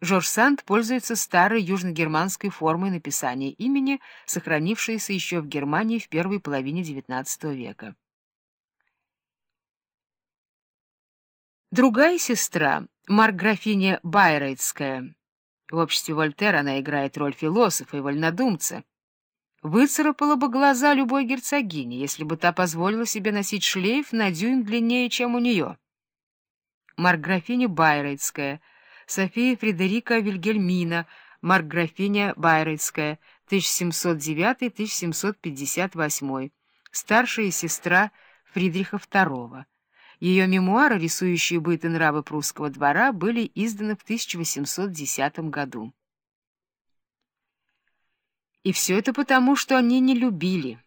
Жорж Санд пользуется старой южногерманской формой написания имени, сохранившейся еще в Германии в первой половине XIX века. Другая сестра, Марк-графиня Байрейтская, в обществе Вольтера она играет роль философа и вольнодумца, выцарапала бы глаза любой герцогине, если бы та позволила себе носить шлейф на дюйм длиннее, чем у нее. Марк-графиня Байрейтская — София Фредерика Вильгельмина, маркграфиня Байрейтская, 1709-1758, старшая сестра Фридриха II. Ее мемуары, рисующие быт и нравы прусского двора, были изданы в 1810 году. И все это потому, что они не любили.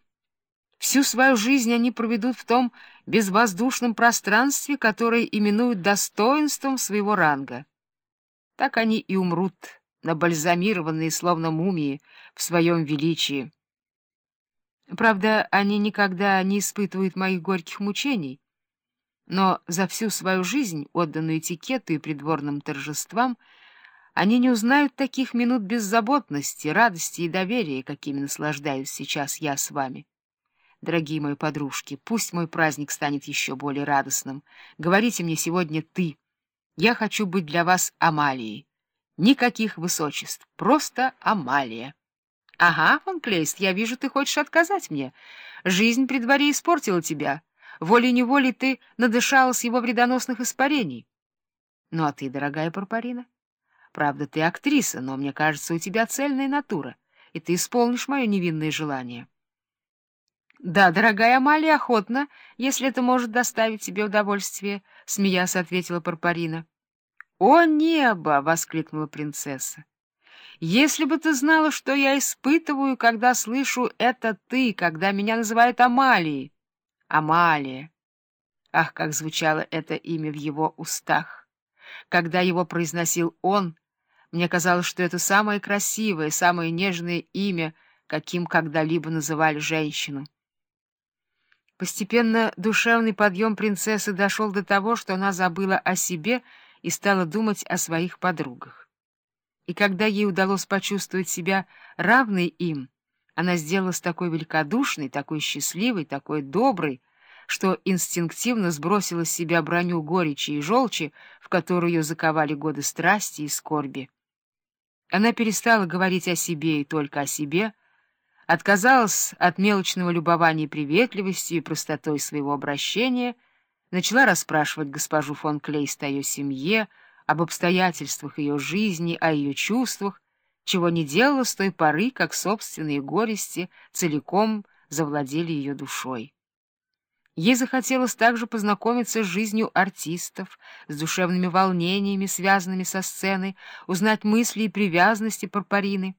Всю свою жизнь они проведут в том безвоздушном пространстве, которое именуют достоинством своего ранга. Так они и умрут, набальзамированные, словно мумии, в своем величии. Правда, они никогда не испытывают моих горьких мучений, но за всю свою жизнь, отданную этикету и придворным торжествам, они не узнают таких минут беззаботности, радости и доверия, какими наслаждаюсь сейчас я с вами. Дорогие мои подружки, пусть мой праздник станет еще более радостным. Говорите мне сегодня «ты». Я хочу быть для вас Амалией. Никаких высочеств, просто Амалия. Ага, фон Клейст, я вижу, ты хочешь отказать мне. Жизнь при дворе испортила тебя. Волей-неволей ты надышалась его вредоносных испарений. Ну а ты, дорогая Парпарина? Правда, ты актриса, но мне кажется, у тебя цельная натура, и ты исполнишь мое невинное желание. Да, дорогая Амалия, охотно, если это может доставить тебе удовольствие, — смеясь ответила Парпарина. «О небо!» — воскликнула принцесса. «Если бы ты знала, что я испытываю, когда слышу «это ты», когда меня называют Амалией!» Амалия! Ах, как звучало это имя в его устах! Когда его произносил он, мне казалось, что это самое красивое, самое нежное имя, каким когда-либо называли женщину. Постепенно душевный подъем принцессы дошел до того, что она забыла о себе и стала думать о своих подругах. И когда ей удалось почувствовать себя равной им, она сделалась такой великодушной, такой счастливой, такой доброй, что инстинктивно сбросила с себя броню горечи и желчи, в которую ее заковали годы страсти и скорби. Она перестала говорить о себе и только о себе — отказалась от мелочного любования приветливостью и простотой своего обращения, начала расспрашивать госпожу фон Клейст о ее семье, об обстоятельствах ее жизни, о ее чувствах, чего не делала с той поры, как собственные горести целиком завладели ее душой. Ей захотелось также познакомиться с жизнью артистов, с душевными волнениями, связанными со сценой, узнать мысли и привязанности Парпарины.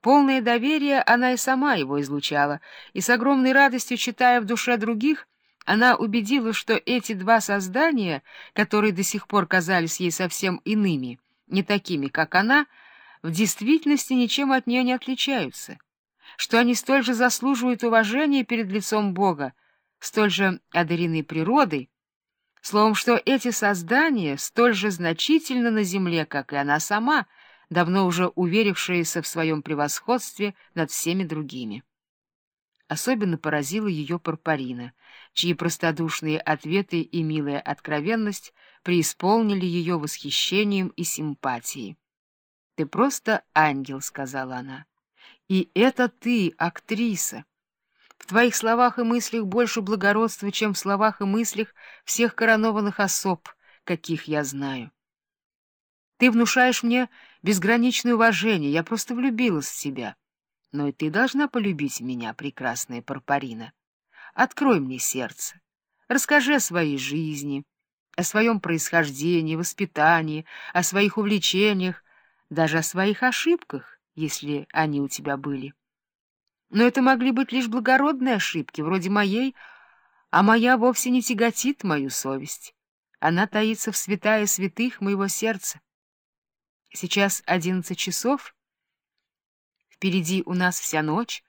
Полное доверие она и сама его излучала, и с огромной радостью, читая в душе других, она убедилась, что эти два создания, которые до сих пор казались ей совсем иными, не такими, как она, в действительности ничем от нее не отличаются, что они столь же заслуживают уважения перед лицом Бога, столь же одарены природой, словом, что эти создания столь же значительны на земле, как и она сама — давно уже уверившаяся в своем превосходстве над всеми другими. Особенно поразила ее Парпарина, чьи простодушные ответы и милая откровенность преисполнили ее восхищением и симпатией. «Ты просто ангел», — сказала она. «И это ты, актриса. В твоих словах и мыслях больше благородства, чем в словах и мыслях всех коронованных особ, каких я знаю. Ты внушаешь мне безграничное уважение, я просто влюбилась в тебя. Но и ты должна полюбить меня, прекрасная Парпарина. Открой мне сердце, расскажи о своей жизни, о своем происхождении, воспитании, о своих увлечениях, даже о своих ошибках, если они у тебя были. Но это могли быть лишь благородные ошибки, вроде моей, а моя вовсе не тяготит мою совесть. Она таится в святая святых моего сердца. Сейчас одиннадцать часов. Впереди у нас вся ночь.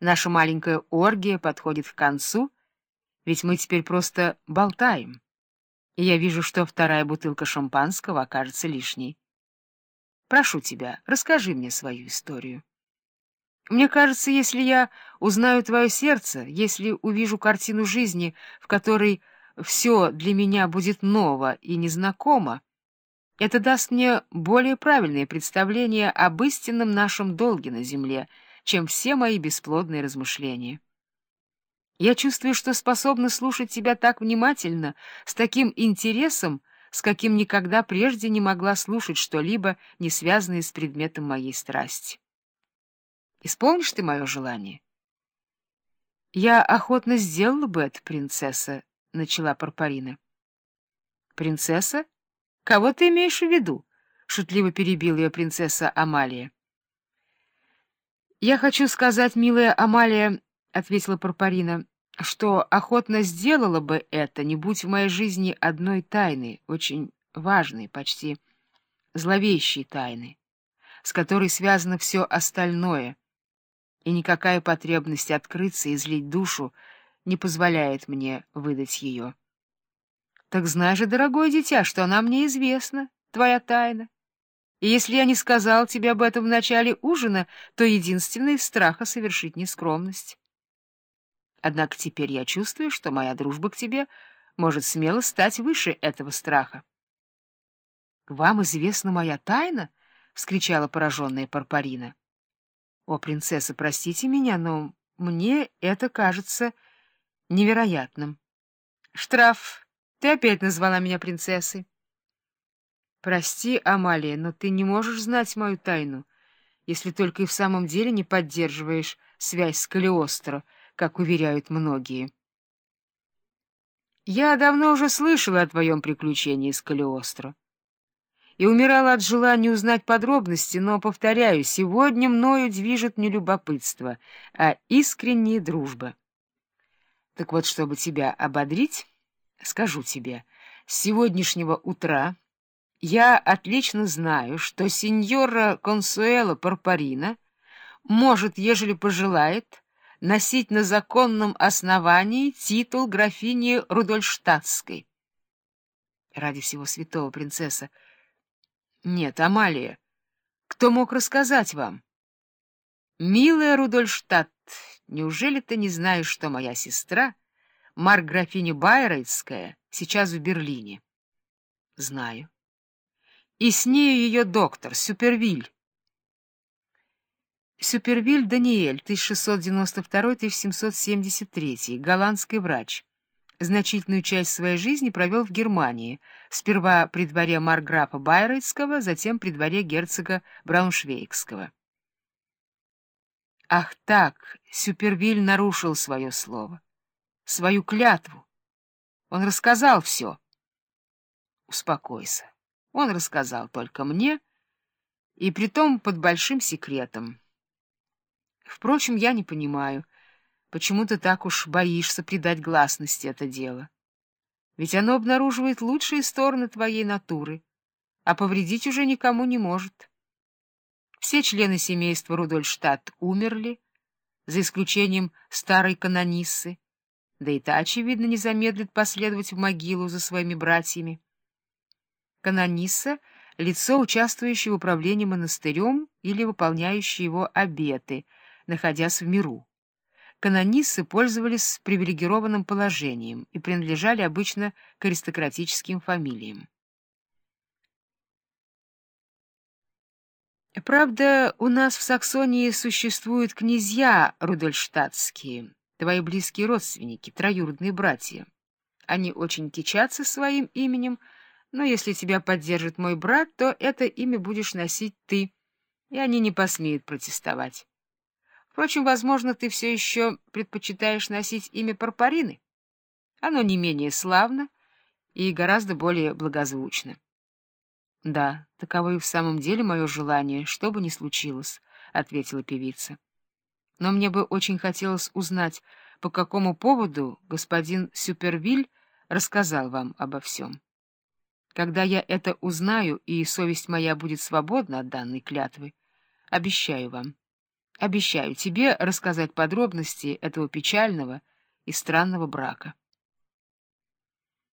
Наша маленькая оргия подходит к концу, ведь мы теперь просто болтаем. И я вижу, что вторая бутылка шампанского окажется лишней. Прошу тебя, расскажи мне свою историю. Мне кажется, если я узнаю твое сердце, если увижу картину жизни, в которой все для меня будет ново и незнакомо, это даст мне более правильное представление об истинном нашем долге на земле, чем все мои бесплодные размышления. Я чувствую, что способна слушать тебя так внимательно, с таким интересом, с каким никогда прежде не могла слушать что-либо, не связанное с предметом моей страсти. Исполнишь ты мое желание? — Я охотно сделала бы это, принцесса, — начала Парпарина. — Принцесса? Кого ты имеешь в виду? — шутливо перебила ее принцесса Амалия. — Я хочу сказать, милая Амалия, — ответила Парпарина, — что охотно сделала бы это, не будь в моей жизни одной тайны, очень важной, почти зловещей тайны, с которой связано все остальное — и никакая потребность открыться и злить душу не позволяет мне выдать ее. Так знай же, дорогое дитя, что она мне известна, твоя тайна. И если я не сказал тебе об этом в начале ужина, то единственный из страха совершить нескромность. Однако теперь я чувствую, что моя дружба к тебе может смело стать выше этого страха. — Вам известна моя тайна? — вскричала пораженная Парпарина. О, принцесса, простите меня, но мне это кажется невероятным. Штраф, ты опять назвала меня принцессой. Прости, Амалия, но ты не можешь знать мою тайну, если только и в самом деле не поддерживаешь связь с Калиостро, как уверяют многие. Я давно уже слышала о твоем приключении с Калиостро и умирала от желания узнать подробности, но, повторяю, сегодня мною движет не любопытство, а искренняя дружба. Так вот, чтобы тебя ободрить, скажу тебе, с сегодняшнего утра я отлично знаю, что сеньора Консуэла Парпарина может, ежели пожелает, носить на законном основании титул графини Рудольштадтской. Ради всего святого, принцесса, — нет, Амалия, кто мог рассказать вам? Милая Рудольштадт, неужели ты не знаешь, что моя сестра, Марк-графиня Байрейтская, сейчас в Берлине? Знаю. И с нею ее доктор, Супервиль. Супервиль Даниэль, 1692-1773, голландский врач значительную часть своей жизни провел в Германии, сперва при дворе марграфа Байрейтского, затем при дворе герцога Брауншвейгского. Ах так, Сюпервиль нарушил свое слово, свою клятву. Он рассказал все. Успокойся. Он рассказал только мне, и притом под большим секретом. Впрочем, я не понимаю, Почему ты так уж боишься придать гласности это дело? Ведь оно обнаруживает лучшие стороны твоей натуры, а повредить уже никому не может. Все члены семейства Рудольштадт умерли, за исключением старой канониссы, да и та, очевидно, не замедлит последовать в могилу за своими братьями. Канонисса — лицо, участвующее в управлении монастырем или выполняющее его обеты, находясь в миру канониссы пользовались привилегированным положением и принадлежали обычно к аристократическим фамилиям. Правда, у нас в Саксонии существуют князья рудольштадтские, твои близкие родственники, троюродные братья. Они очень кичатся своим именем, но если тебя поддержит мой брат, то это имя будешь носить ты, и они не посмеют протестовать. Впрочем, возможно, ты все еще предпочитаешь носить имя Парпарины. Оно не менее славно и гораздо более благозвучно. — Да, таково и в самом деле мое желание, что бы ни случилось, — ответила певица. — Но мне бы очень хотелось узнать, по какому поводу господин Супервиль рассказал вам обо всем. Когда я это узнаю, и совесть моя будет свободна от данной клятвы, обещаю вам — Обещаю тебе рассказать подробности этого печального и странного брака.